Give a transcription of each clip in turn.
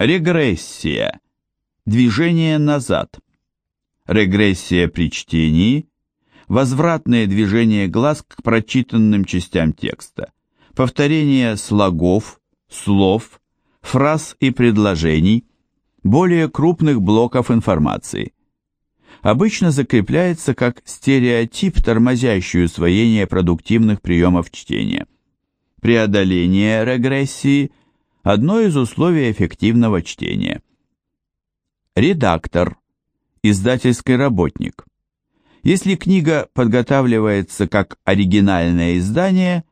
Регрессия. Движение назад. Регрессия при чтении. Возвратное движение глаз к прочитанным частям текста. Повторение слогов, слов, фраз и предложений, более крупных блоков информации. Обычно закрепляется как стереотип, тормозящий усвоение продуктивных приемов чтения. Преодоление регрессии – одно из условий эффективного чтения. Редактор, издательский работник. Если книга подготавливается как оригинальное издание,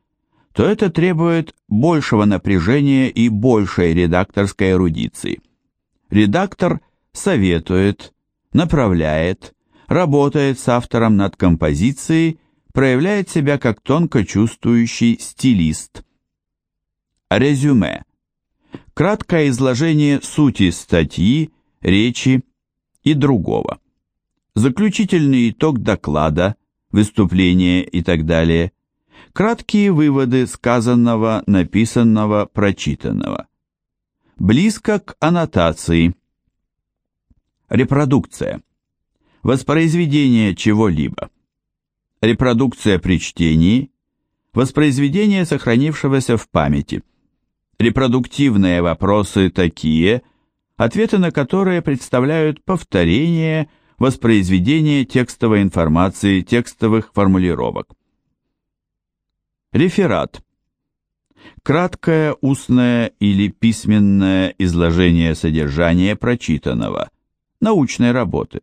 то это требует большего напряжения и большей редакторской эрудиции. Редактор советует, направляет, работает с автором над композицией, проявляет себя как тонко чувствующий стилист. Резюме. Краткое изложение сути статьи, речи и другого. Заключительный итог доклада, выступления и так далее. Краткие выводы сказанного, написанного, прочитанного. Близко к аннотации. Репродукция. Воспроизведение чего-либо. Репродукция при чтении. Воспроизведение сохранившегося в памяти. Репродуктивные вопросы такие, ответы на которые представляют повторение, воспроизведение текстовой информации, текстовых формулировок. Реферат. Краткое устное или письменное изложение содержания прочитанного, научной работы.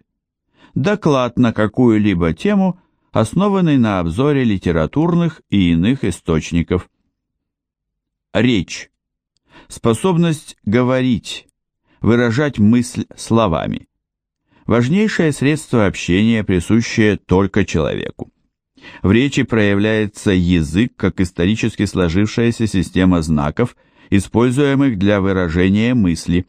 Доклад на какую-либо тему, основанный на обзоре литературных и иных источников. Речь способность говорить, выражать мысль словами. Важнейшее средство общения, присущее только человеку. В речи проявляется язык как исторически сложившаяся система знаков, используемых для выражения мысли.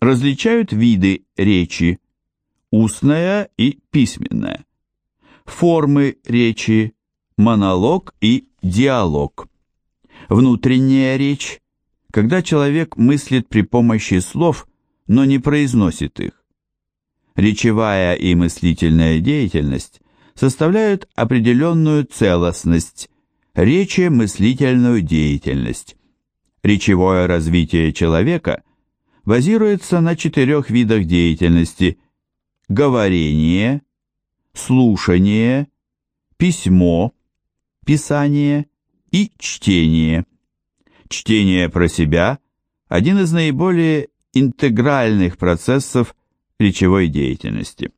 Различают виды речи – устная и письменная. Формы речи – монолог и диалог. Внутренняя речь когда человек мыслит при помощи слов, но не произносит их. Речевая и мыслительная деятельность составляют определенную целостность, речи мыслительную деятельность. Речевое развитие человека базируется на четырех видах деятельности – говорение, слушание, письмо, писание и чтение. Чтение про себя – один из наиболее интегральных процессов речевой деятельности.